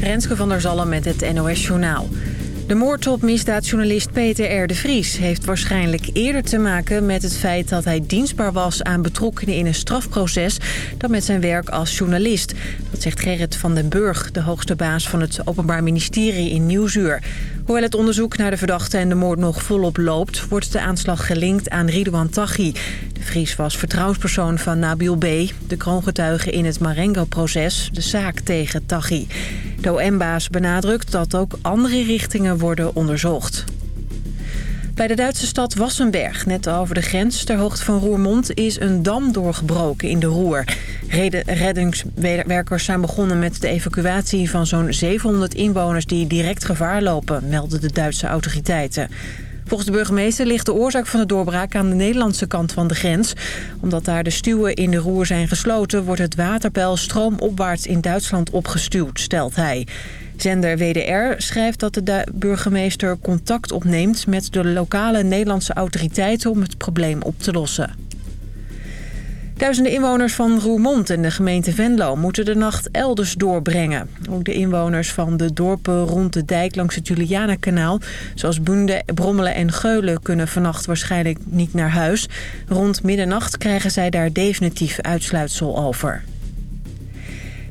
Renske van der Zalm met het NOS Journaal. De moord op misdaadjournalist Peter R. de Vries heeft waarschijnlijk eerder te maken met het feit dat hij dienstbaar was aan betrokkenen in een strafproces dan met zijn werk als journalist. Dat zegt Gerrit van den Burg, de hoogste baas van het Openbaar Ministerie in Nieuwzuur. Hoewel het onderzoek naar de verdachte en de moord nog volop loopt... wordt de aanslag gelinkt aan Ridouan Taghi. De Vries was vertrouwenspersoon van Nabil B., de kroongetuige in het Marengo-proces, de zaak tegen Taghi. De OM-baas benadrukt dat ook andere richtingen worden onderzocht. Bij de Duitse stad Wassenberg, net over de grens ter hoogte van Roermond... is een dam doorgebroken in de Roer. Reddingswerkers zijn begonnen met de evacuatie van zo'n 700 inwoners... die direct gevaar lopen, melden de Duitse autoriteiten. Volgens de burgemeester ligt de oorzaak van de doorbraak aan de Nederlandse kant van de grens. Omdat daar de stuwen in de roer zijn gesloten... wordt het waterpeil stroomopwaarts in Duitsland opgestuwd, stelt hij. Zender WDR schrijft dat de burgemeester contact opneemt... met de lokale Nederlandse autoriteiten om het probleem op te lossen. Duizenden inwoners van Roermond en de gemeente Venlo moeten de nacht elders doorbrengen. Ook de inwoners van de dorpen rond de dijk langs het Julianakanaal... zoals Boende, Brommelen en Geulen kunnen vannacht waarschijnlijk niet naar huis. Rond middernacht krijgen zij daar definitief uitsluitsel over.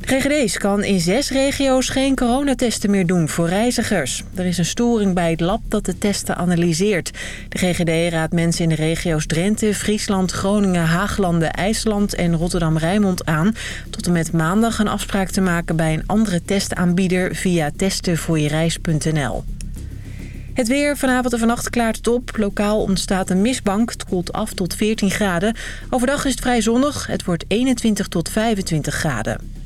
GGD's kan in zes regio's geen coronatesten meer doen voor reizigers. Er is een storing bij het lab dat de testen analyseert. De GGD raadt mensen in de regio's Drenthe, Friesland, Groningen, Haaglanden, IJsland en Rotterdam-Rijnmond aan... tot en met maandag een afspraak te maken bij een andere testaanbieder via testenvoorjereis.nl. Het weer. Vanavond en vannacht klaart het op. Lokaal ontstaat een mistbank. Het koelt af tot 14 graden. Overdag is het vrij zonnig. Het wordt 21 tot 25 graden.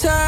time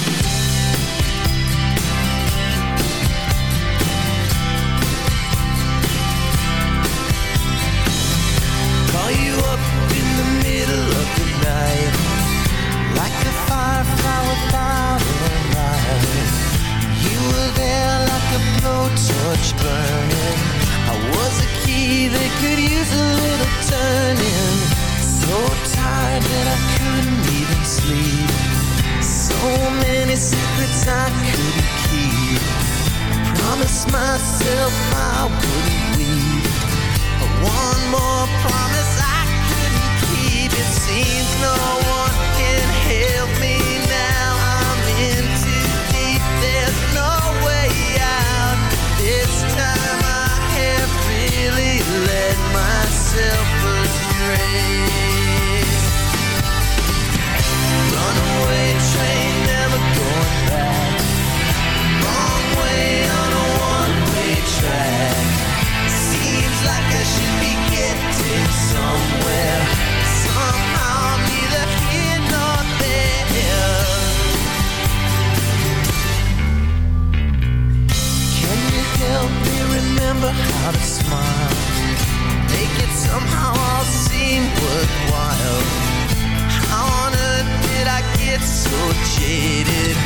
so jaded.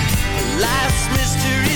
Life's mystery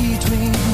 between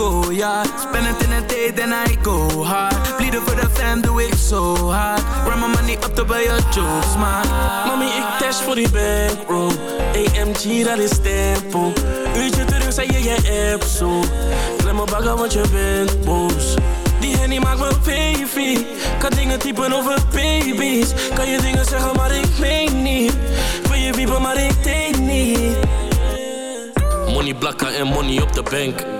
Go. Spend it in a day, then I go hard. Bleeden for the fam, do it so hard. Run my money up to buy your jokes, man. Mami, ik dash voor die bankroll. AMG, dat is tempo. Uurtje terug, zei je je app zo. Klem me bagger, want je bent boos. Die henny maakt me baby. Kan dingen typen over baby's. Kan je dingen zeggen, maar ik meen niet. Wil je wiepen, maar ik denk niet. Money blakken en money op de bank.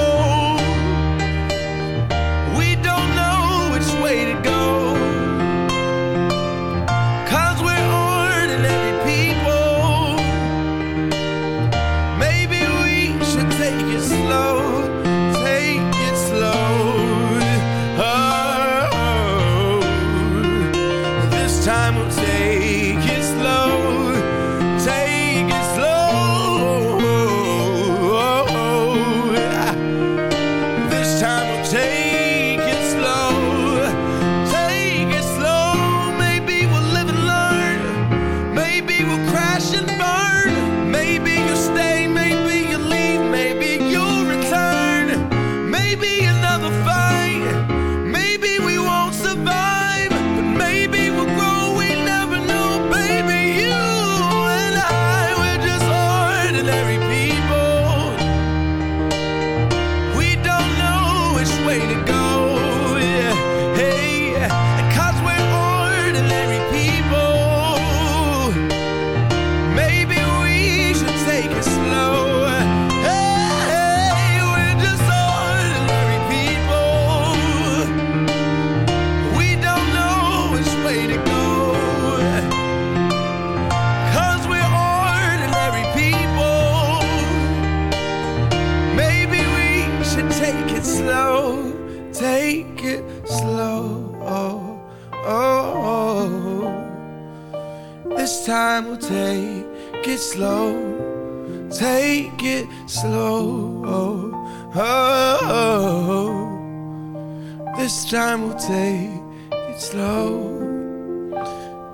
Take it slow,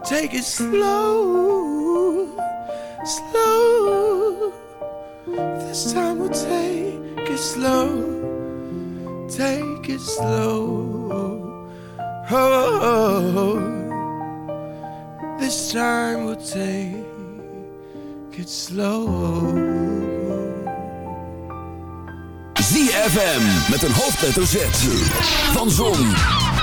take it slow, slow. This time we'll take it slow take it slow. Oh, this time we'll take it slow. ZFM met een hoofdletter Z. Van Zon,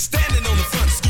Standing on the front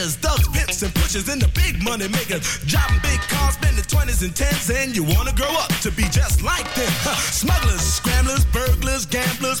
takers, thugs, pimps, and pushers, and the big money makers. Driving big cars, spending 20s and 10s, and you wanna grow up to be just like them. Smugglers, scramblers, burglars, gamblers,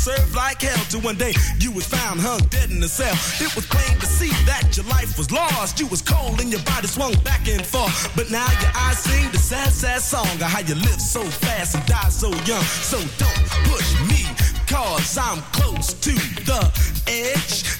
to serve like hell. Till one day you was found hung dead in a cell. It was plain to see that your life was lost. You was cold and your body swung back and forth. But now your eyes sing the sad, sad song of how you live so fast and die so young. So don't push me, cause I'm close to the edge.